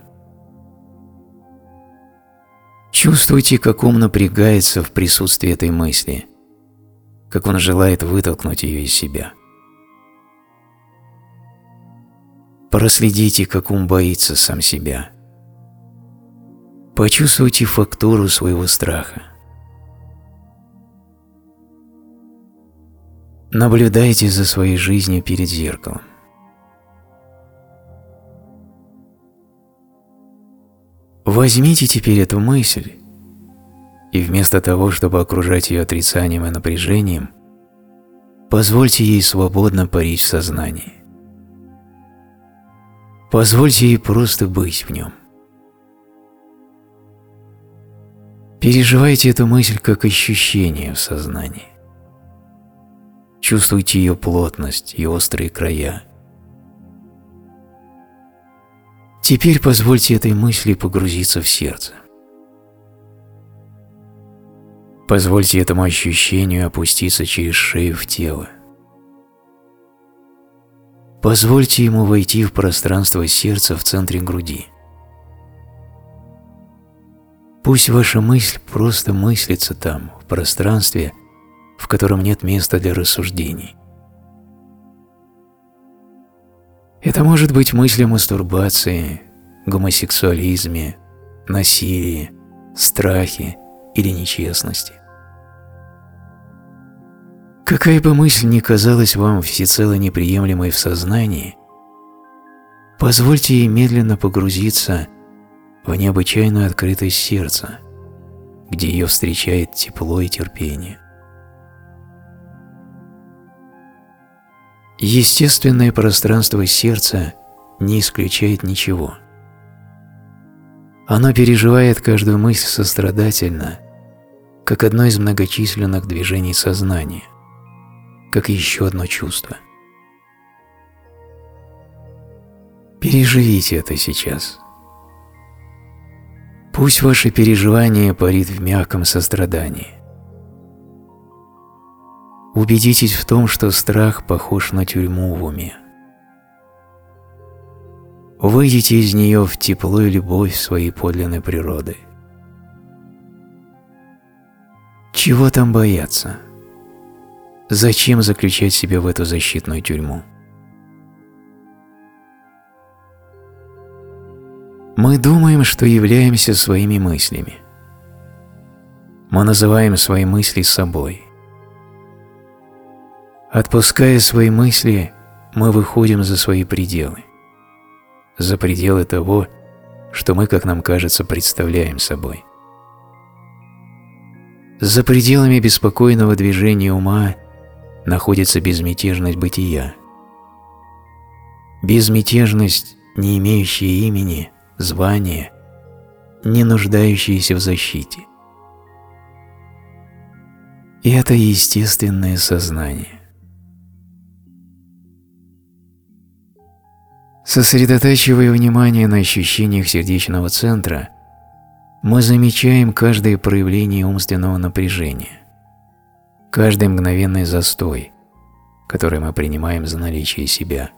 Чувствуйте, как ум напрягается в присутствии этой мысли, как он желает вытолкнуть ее из себя. Проследите, как ум боится сам себя. Почувствуйте фактуру своего страха. Наблюдайте за своей жизнью перед зеркалом. Возьмите теперь эту мысль и вместо того, чтобы окружать ее отрицанием и напряжением, позвольте ей свободно парить в сознании. Позвольте ей просто быть в нем. Переживайте эту мысль как ощущение в сознании. Чувствуйте ее плотность и острые края. Теперь позвольте этой мысли погрузиться в сердце. Позвольте этому ощущению опуститься через шею в тело. Позвольте ему войти в пространство сердца в центре груди. Пусть ваша мысль просто мыслится там, в пространстве, в котором нет места для рассуждений. Это может быть мысль о мастурбации, гомосексуализме, насилии, страхе или нечестности. Какая бы мысль ни казалась вам всецело неприемлемой в сознании, позвольте ей медленно погрузиться в необычайную открытость сердца, где ее встречает тепло и терпение. Естественное пространство сердца не исключает ничего. Оно переживает каждую мысль сострадательно, как одно из многочисленных движений сознания, как еще одно чувство. Переживите это сейчас. Пусть ваше переживание парит в мягком сострадании. Убедитесь в том, что страх похож на тюрьму в уме. Выйдите из нее в тепло и любовь своей подлинной природы. Чего там бояться? Зачем заключать себя в эту защитную тюрьму? Мы думаем, что являемся своими мыслями. Мы называем свои мысли собой. Отпуская свои мысли, мы выходим за свои пределы, за пределы того, что мы, как нам кажется, представляем собой. За пределами беспокойного движения ума находится безмятежность бытия. Безмятежность, не имеющая имени, звания, не нуждающаяся в защите. И это естественное сознание. Сосредотачивая внимание на ощущениях сердечного центра, мы замечаем каждое проявление умственного напряжения, каждый мгновенный застой, который мы принимаем за наличие себя.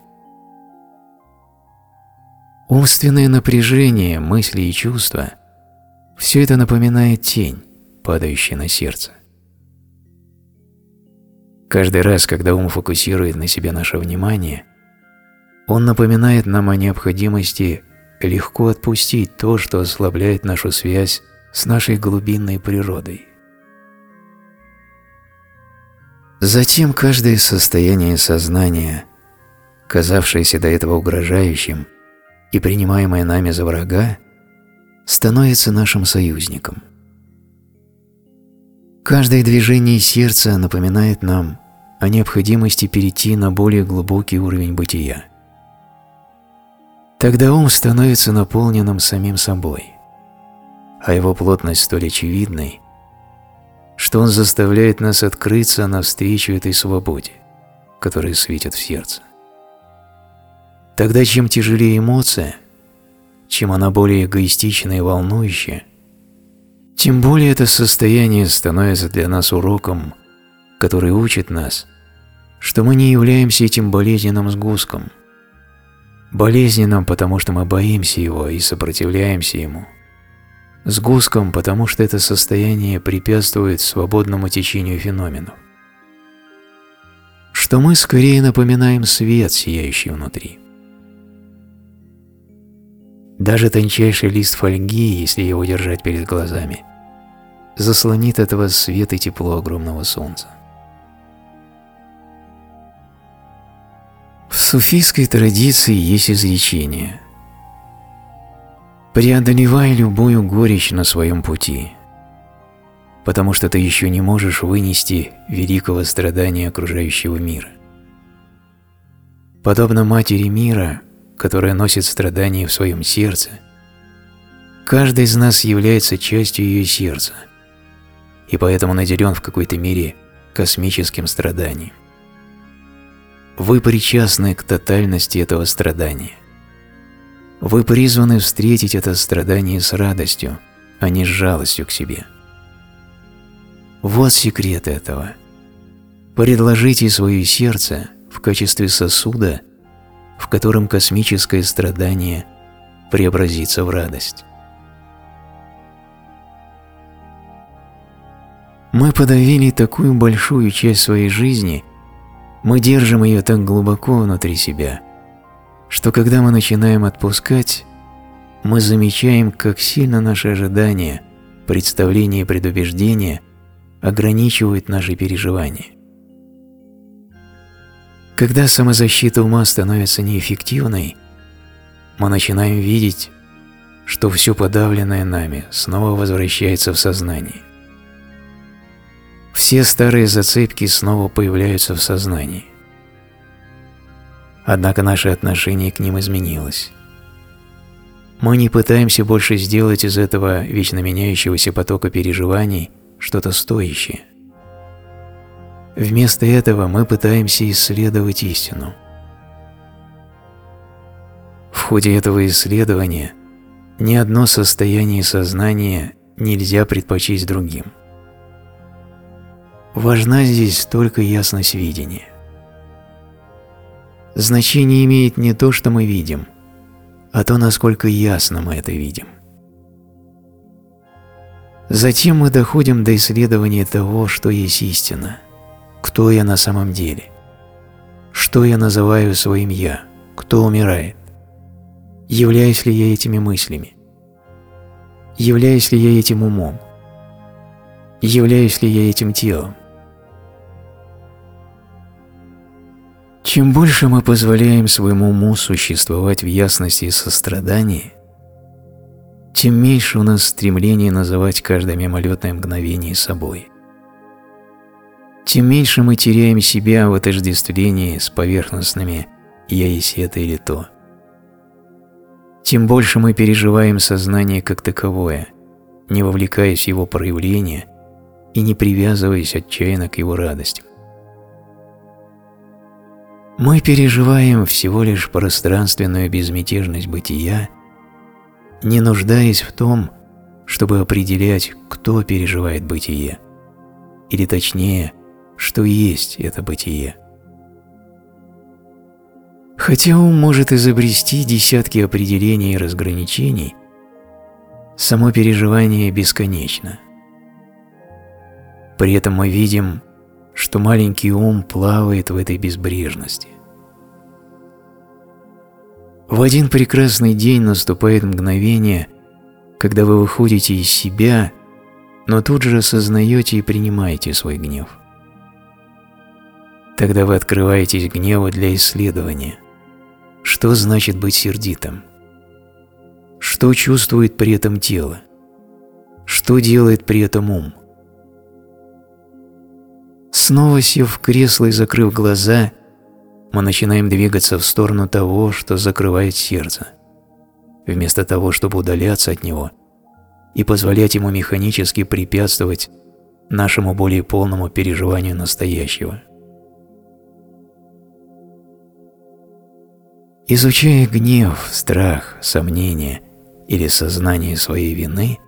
Умственное напряжение, мысли и чувства – все это напоминает тень, падающая на сердце. Каждый раз, когда ум фокусирует на себе наше внимание – он напоминает нам о необходимости легко отпустить то, что ослабляет нашу связь с нашей глубинной природой. Затем каждое состояние сознания, казавшееся до этого угрожающим и принимаемое нами за врага, становится нашим союзником. Каждое движение сердца напоминает нам о необходимости перейти на более глубокий уровень бытия. Тогда ум становится наполненным самим собой, а его плотность столь очевидной, что он заставляет нас открыться навстречу этой свободе, которая светит в сердце. Тогда чем тяжелее эмоция, чем она более эгоистичная и волнующая, тем более это состояние становится для нас уроком, который учит нас, что мы не являемся этим болезненным сгустком. Болезненным, потому что мы боимся его и сопротивляемся ему. Сгустком, потому что это состояние препятствует свободному течению феноменов. Что мы скорее напоминаем свет, сияющий внутри. Даже тончайший лист фольги, если его держать перед глазами, заслонит этого свет и тепло огромного солнца. В суфийской традиции есть изречение «Преодолевай любую горечь на своем пути, потому что ты еще не можешь вынести великого страдания окружающего мира». Подобно Матери мира, которая носит страдания в своем сердце, каждый из нас является частью ее сердца и поэтому наделен в какой-то мере космическим страданием. Вы причастны к тотальности этого страдания. Вы призваны встретить это страдание с радостью, а не с жалостью к себе. Вот секрет этого. Предложите свое сердце в качестве сосуда в котором космическое страдание преобразится в радость. Мы подавили такую большую часть своей жизни, мы держим ее так глубоко внутри себя, что когда мы начинаем отпускать, мы замечаем, как сильно наши ожидания, представления и предубеждения ограничивают наши переживания. Когда самозащита ума становится неэффективной, мы начинаем видеть, что все подавленное нами снова возвращается в сознание. Все старые зацепки снова появляются в сознании. Однако наше отношение к ним изменилось. Мы не пытаемся больше сделать из этого вечно меняющегося потока переживаний что-то стоящее. Вместо этого мы пытаемся исследовать истину. В ходе этого исследования ни одно состояние сознания нельзя предпочесть другим. Важна здесь только ясность видения. Значение имеет не то, что мы видим, а то, насколько ясно мы это видим. Затем мы доходим до исследования того, что есть истина – кто я на самом деле? Что я называю своим «я»? Кто умирает? Являюсь ли я этими мыслями? Являюсь ли я этим умом? Являюсь ли я этим телом? Чем больше мы позволяем своему уму существовать в ясности и сострадании, тем меньше у нас стремление называть каждое мимолетное мгновение собой – тем меньше мы теряем себя в отождествлении с поверхностными «я есть это или то». Тем больше мы переживаем сознание как таковое, не вовлекаясь в его проявление и не привязываясь отчаянно к его радостям. Мы переживаем всего лишь пространственную безмятежность бытия, не нуждаясь в том, чтобы определять, кто переживает бытие, или точнее, что есть это бытие. Хотя ум может изобрести десятки определений и разграничений, само переживание бесконечно. При этом мы видим, что маленький ум плавает в этой безбрежности. В один прекрасный день наступает мгновение, когда вы выходите из себя, но тут же осознаете и принимаете свой гнев. Тогда вы открываетесь гневу для исследования. Что значит быть сердитым? Что чувствует при этом тело? Что делает при этом ум? Снова сев в кресло и закрыв глаза, мы начинаем двигаться в сторону того, что закрывает сердце, вместо того, чтобы удаляться от него и позволять ему механически препятствовать нашему более полному переживанию настоящего. Изучая гнев, страх, сомнение или сознание своей вины,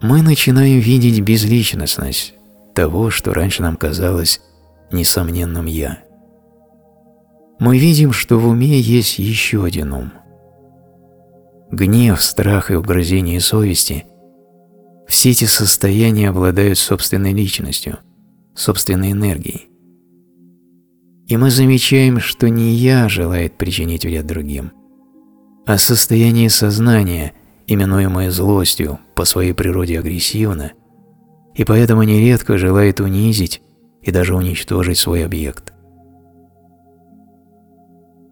мы начинаем видеть безличностность того, что раньше нам казалось несомненным «я». Мы видим, что в уме есть еще один ум. Гнев, страх и угрызение совести – все эти состояния обладают собственной личностью, собственной энергией. И мы замечаем, что не «я» желает причинить вред другим, а состояние сознания, именуемое злостью, по своей природе агрессивно, и поэтому нередко желает унизить и даже уничтожить свой объект.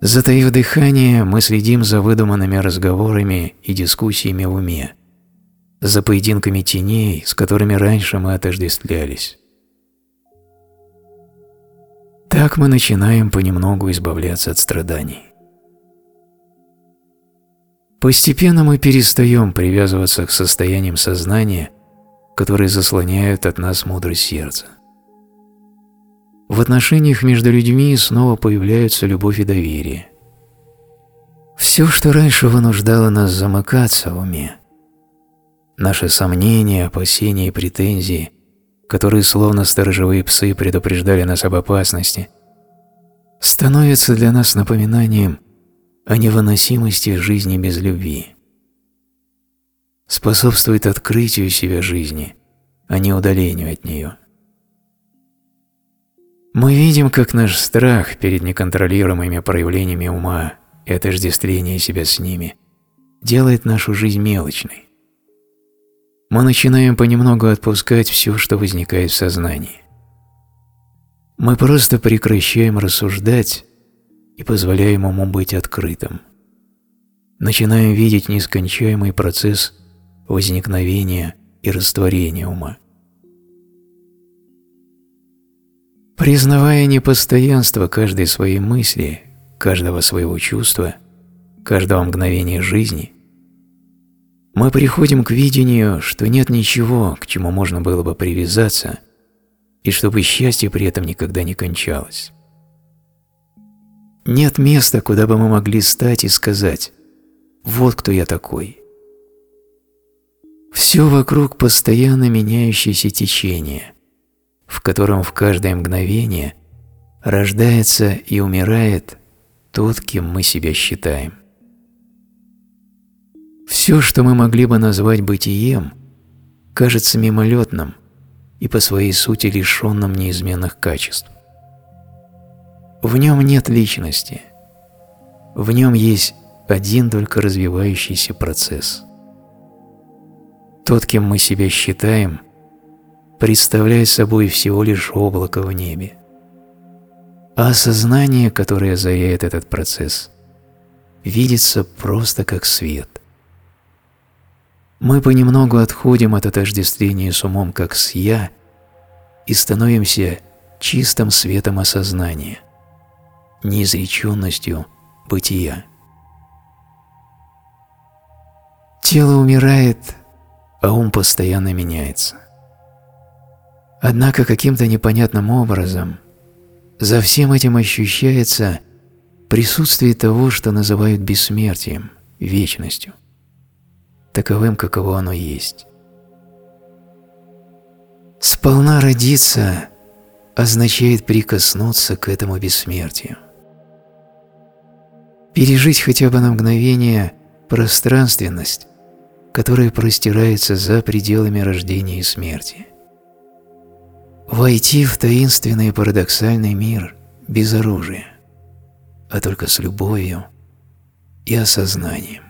Затаив дыхание, мы следим за выдуманными разговорами и дискуссиями в уме, за поединками теней, с которыми раньше мы отождествлялись. Так мы начинаем понемногу избавляться от страданий. Постепенно мы перестаем привязываться к состояниям сознания, которые заслоняют от нас мудрость сердца. В отношениях между людьми снова появляются любовь и доверие. Все, что раньше вынуждало нас замыкаться в уме, наши сомнения, опасения и претензии, которые словно сторожевые псы предупреждали нас об опасности, становятся для нас напоминанием о невыносимости жизни без любви. Способствует открытию себя жизни, а не удалению от нее. Мы видим, как наш страх перед неконтролируемыми проявлениями ума и отождествление себя с ними делает нашу жизнь мелочной. Мы начинаем понемногу отпускать все, что возникает в сознании. Мы просто прекращаем рассуждать и позволяем ему быть открытым. Начинаем видеть нескончаемый процесс возникновения и растворения ума. Признавая непостоянство каждой своей мысли, каждого своего чувства, каждого мгновения жизни, мы приходим к видению, что нет ничего, к чему можно было бы привязаться, и чтобы счастье при этом никогда не кончалось. Нет места, куда бы мы могли стать и сказать «Вот кто я такой». Все вокруг постоянно меняющееся течение, в котором в каждое мгновение рождается и умирает тот, кем мы себя считаем. Все, что мы могли бы назвать бытием, кажется мимолетным и по своей сути лишенным неизменных качеств. В нем нет личности. В нем есть один только развивающийся процесс. Тот, кем мы себя считаем, представляет собой всего лишь облако в небе. А осознание, которое озаряет этот процесс, видится просто как свет. Мы понемногу отходим от отождествления с умом как с «я» и становимся чистым светом осознания неизреченностью бытия. Тело умирает, а ум постоянно меняется. Однако каким-то непонятным образом за всем этим ощущается присутствие того, что называют бессмертием, вечностью, таковым, каково оно есть. Сполна родиться означает прикоснуться к этому бессмертию пережить хотя бы на мгновение пространственность, которая простирается за пределами рождения и смерти. Войти в таинственный и парадоксальный мир без оружия, а только с любовью и осознанием.